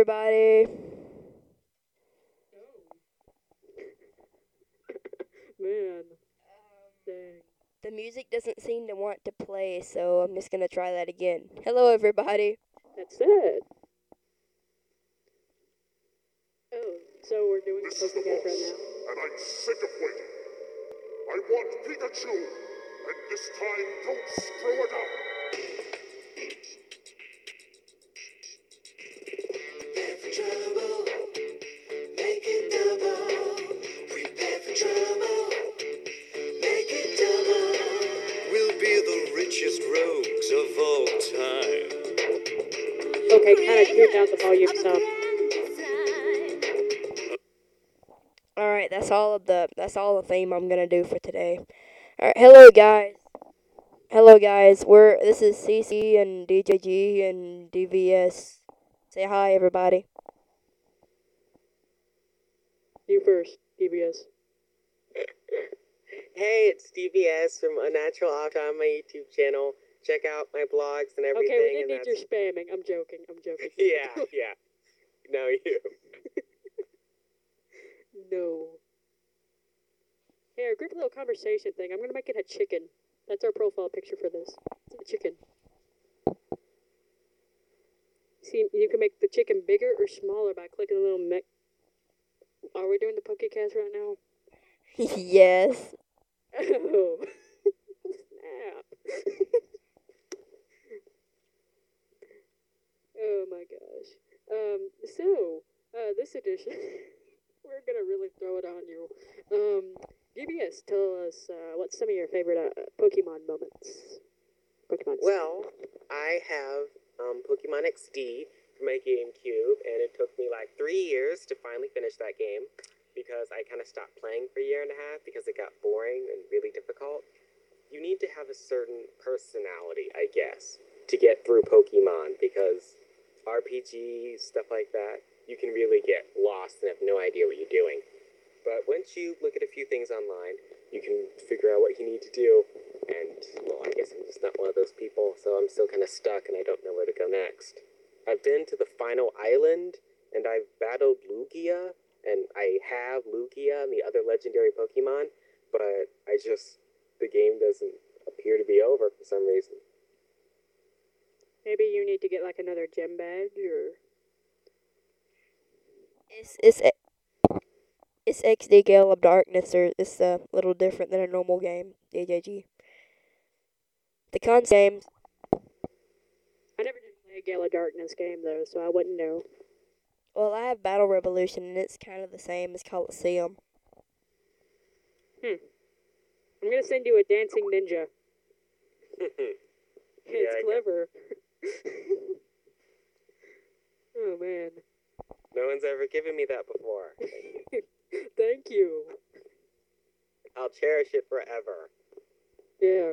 everybody. Man. Dang. The music doesn't seem to want to play, so I'm just gonna try that again. Hello, everybody. That's it. Oh, so we're doing a This is the Pokecast right boss, now. and I'm sick of waiting. I want Pikachu, and this time don't screw it up. All right, that's all of the that's all the theme I'm gonna do for today. All right, hello guys. Hello guys. We're this is CC and DJG and DVS. Say hi, everybody. You first, DBS. Hey, it's Stevie S from Unnatural Opt on my YouTube channel. Check out my blogs and everything. Okay, we didn't need your spamming. I'm joking. I'm joking. Yeah, yeah. No, you. no. Hey, our group little conversation thing. I'm gonna make it a chicken. That's our profile picture for this. It's a chicken. See, you can make the chicken bigger or smaller by clicking the little mech. Are we doing the Pokecast right now? yes. Oh, snap. oh my gosh. Um, so, uh, this edition, we're gonna really throw it on you. Um, DBS, tell us, uh, what's some of your favorite, uh, Pokemon moments? Pokemon. Well, I have um, Pokemon XD for my GameCube, and it took me like three years to finally finish that game because I kind of stopped playing for a year and a half because it got boring and really difficult. You need to have a certain personality, I guess, to get through Pokemon because RPG, stuff like that, you can really get lost and have no idea what you're doing. But once you look at a few things online, you can figure out what you need to do. And, well, I guess I'm just not one of those people, so I'm still kind of stuck and I don't know where to go next. I've been to the final island and I've battled Lugia, and I have Lugia and the other legendary Pokemon, but I just, the game doesn't appear to be over for some reason. Maybe you need to get like another gem badge or. It's it's it's XD Gale of Darkness, or it's a little different than a normal game. DJG. The concept games. I never did play a Gale of Darkness game though, so I wouldn't know. Well, I have Battle Revolution, and it's kind of the same as Colosseum. Hmm. I'm gonna send you a dancing ninja. It's I clever. oh man. No one's ever given me that before. Thank you. I'll cherish it forever. Yeah.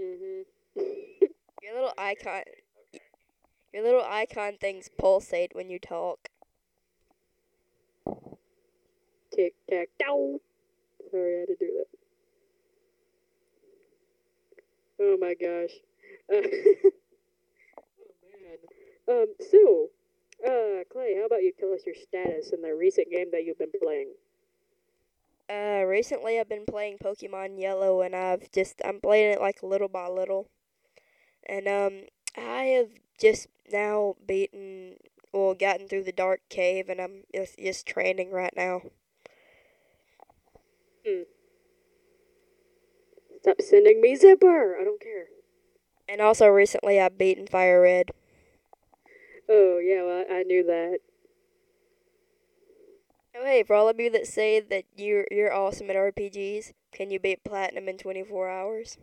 Mhm. Your little icon. Your little icon things pulsate when you talk. Tic tac toe. Sorry, I had to do that. Oh my gosh. Uh, oh man. Um. So, uh, Clay, how about you tell us your status in the recent game that you've been playing? Uh, recently I've been playing Pokemon Yellow, and I've just I'm playing it like little by little, and um, I have just now beaten, well, gotten through the Dark Cave, and I'm just just training right now. Stop sending me zipper. I don't care. And also recently I've beaten Fire Red. Oh yeah, well, I, knew that. Oh hey, for all of you that say that you're you're awesome at RPGs, can you beat Platinum in 24 hours?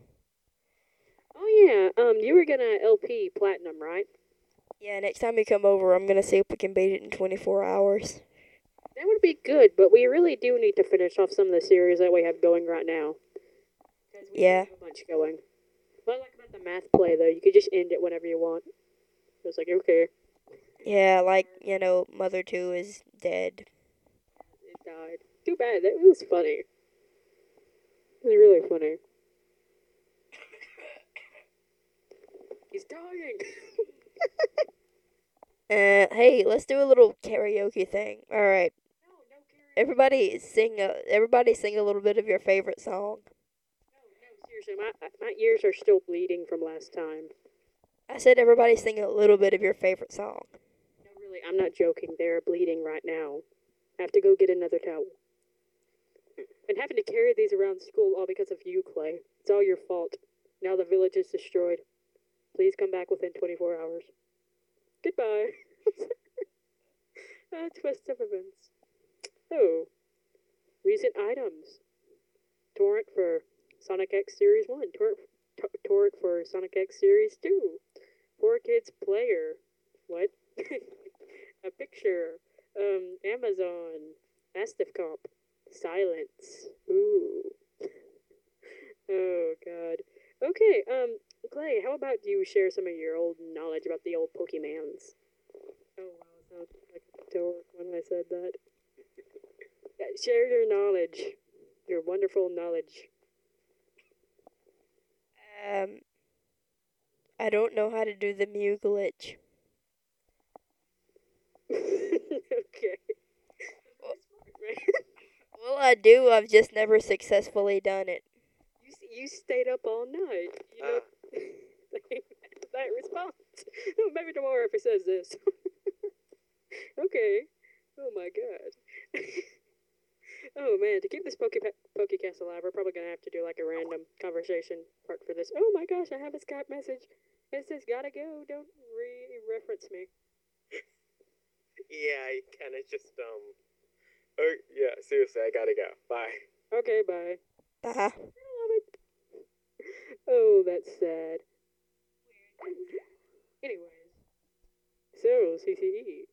Oh yeah. Um, you were gonna LP platinum, right? Yeah, next time you come over, I'm gonna see if we can beat it in 24 hours. That would be good, but we really do need to finish off some of the series that we have going right now. we Yeah. have a bunch going. What I like about the math play though, you could just end it whenever you want. It's like okay, Yeah, like you know, Mother Two is dead. it died. Too bad. That was funny. It was really funny. He's dying. Uh, hey, let's do a little karaoke thing. All right. Everybody sing a everybody sing a little bit of your favorite song. No, no, seriously, my my ears are still bleeding from last time. I said everybody sing a little bit of your favorite song. Really, I'm not joking. They're bleeding right now. I have to go get another towel. And having to carry these around school all because of you, Clay. It's all your fault. Now the village is destroyed. Please come back within 24 hours. Goodbye. a ah, twist of events. Oh. Recent items. Torrent for Sonic X Series 1. Torrent, t- torrent for Sonic X Series 2. Poor Kids Player. What? a picture. Um, Amazon. Mastiff Comp. Silence. Ooh. oh, God. Okay, um, Clay, how about you share some of your old knowledge about the old Pokemans? Oh, wow, I sounded like a dork when I said that. Yeah, share your knowledge. Your wonderful knowledge. Um, I don't know how to do the Mew glitch. okay. Well, I do. I've just never successfully done it. You, you stayed up all night. You know, uh. that response. Oh, maybe tomorrow if he says this. okay. Oh my god. oh man, to keep this Poke Pokecast alive, we're probably gonna have to do like a random conversation part for this. Oh my gosh, I have a Skype message. It says gotta go. Don't re-reference me. Yeah, I kind of just um. Oh yeah, seriously, I gotta go. Bye. Okay, bye. Bye. Love it. Oh, that's sad. Anyways, so CCE.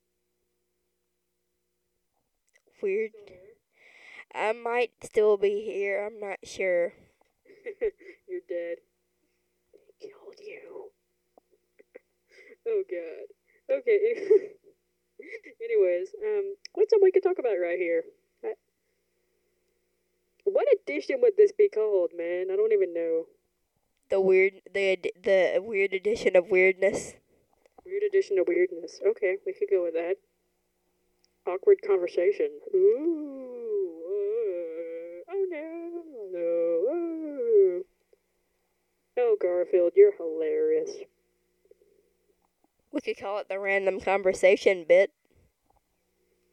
Weird. I might still be here. I'm not sure. You're dead. They killed you. oh god. Okay. Anyways, um, what's something we could talk about right here? I- What edition would this be called, man? I don't even know. The weird, the the weird edition of weirdness. Weird edition of weirdness. Okay, we could go with that. Awkward conversation. Ooh. uh, oh no. No. Oh. oh, Garfield, you're hilarious. We could call it the random conversation bit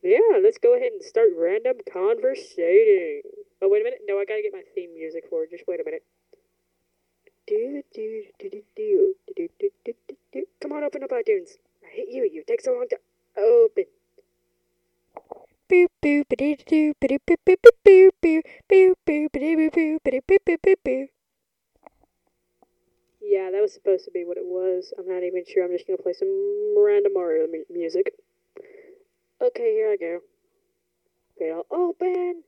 yeah, let's go ahead and start random conversating. Oh, wait a minute. No, I gotta get my theme music for it. Just wait a minute. Come on, open up iTunes. I hate you. You take so long to open. Yeah, that was supposed to be what it was. I'm not even sure. I'm just gonna play some random Mario music. Okay, here I go. I'll open.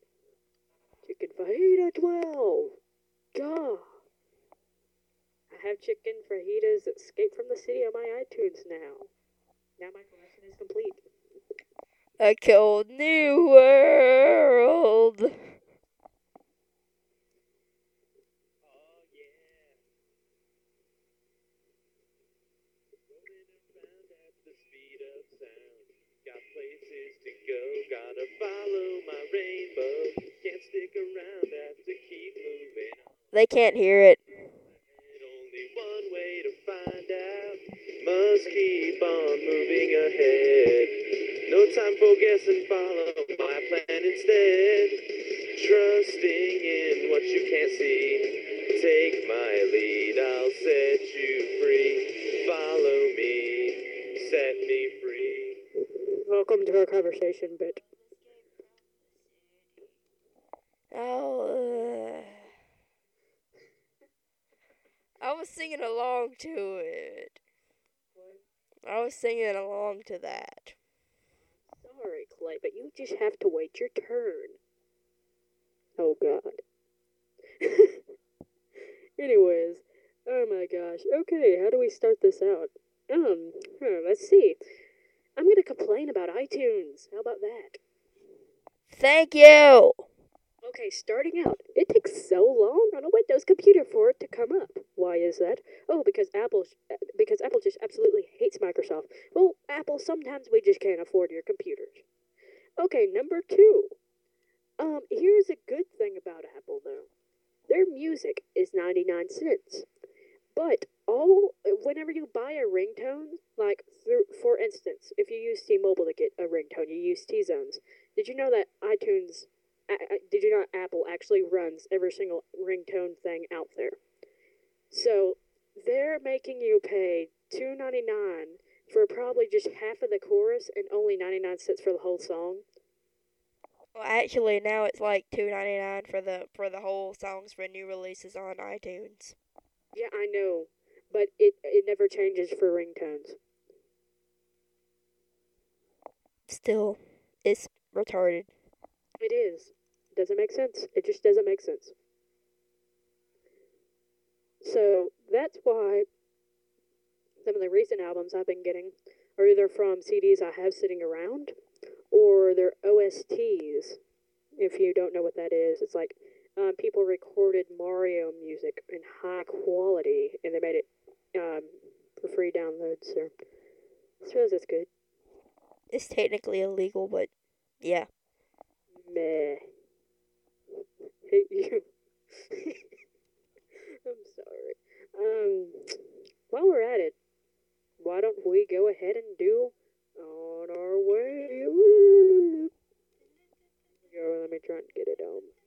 Chicken fajita 12. God. I have chicken fajitas escape from the city on my iTunes now. Now my collection is complete. A cold new world. Oh yeah. Got places to go, gotta follow my rainbow. Can't stick around, have to keep moving. They can't hear it. Only one way to find out. Must keep on moving ahead. No time for guess and follow my plan instead. Trusting in what you can't see. Take my lead, I'll set you free. Follow me, set me free. Welcome to our conversation bit. Oh, uh, I was singing along to it. I was singing along to that. Sorry, Clay, but you just have to wait your turn. Oh, God. Anyways, oh my gosh. Okay, how do we start this out? Um, huh, let's see. I'm gonna complain about iTunes. How about that? Thank you. Okay, starting out, it takes so long on a Windows computer for it to come up. Why is that? Oh, because Apple, because Apple just absolutely hates Microsoft. Well, Apple, sometimes we just can't afford your computers. Okay, number two. Um, here's a good thing about Apple though. Their music is 99 cents. But all whenever you buy a ringtone, like through, for instance, if you use T-Mobile to get a ringtone, you use T-Zones. Did you know that iTunes did you know Apple actually runs every single ringtone thing out there? So they're making you pay two ninety nine for probably just half of the chorus and only ninety nine cents for the whole song. Well, actually, now it's like two ninety nine for the for the whole songs for new releases on iTunes. Yeah, I know, but it it never changes for ringtones. Still, it's retarded. It is. Doesn't make sense. It just doesn't make sense. So that's why some of the recent albums I've been getting are either from CDs I have sitting around or they're OSTs. If you don't know what that is, it's like um, people recorded Mario music in high quality and they made it um, for free download. So I suppose that's good. It's technically illegal, but yeah. Meh. Hate you. I'm sorry. Um, while we're at it, why don't we go ahead and do on our way? Go, let me try and get it um.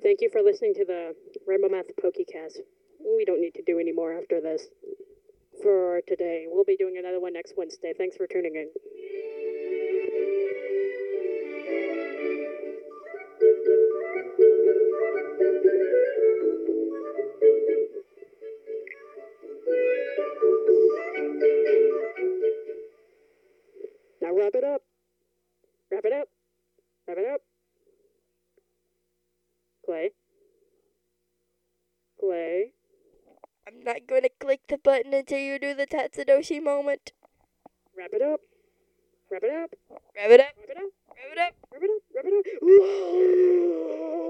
Thank you for listening to the Rainbow Math Pokecast. We don't need to do any more after this for today. We'll be doing another one next Wednesday. Thanks for tuning in. Now wrap it up. Wrap it up. Wrap it up. Clay. Clay. I'm not going to click the button until you do the Tatsudoshi moment. Wrap it up. Wrap it up. Wrap it up. Wrap it up. Wrap it up. Wrap it up. Wrap it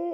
up.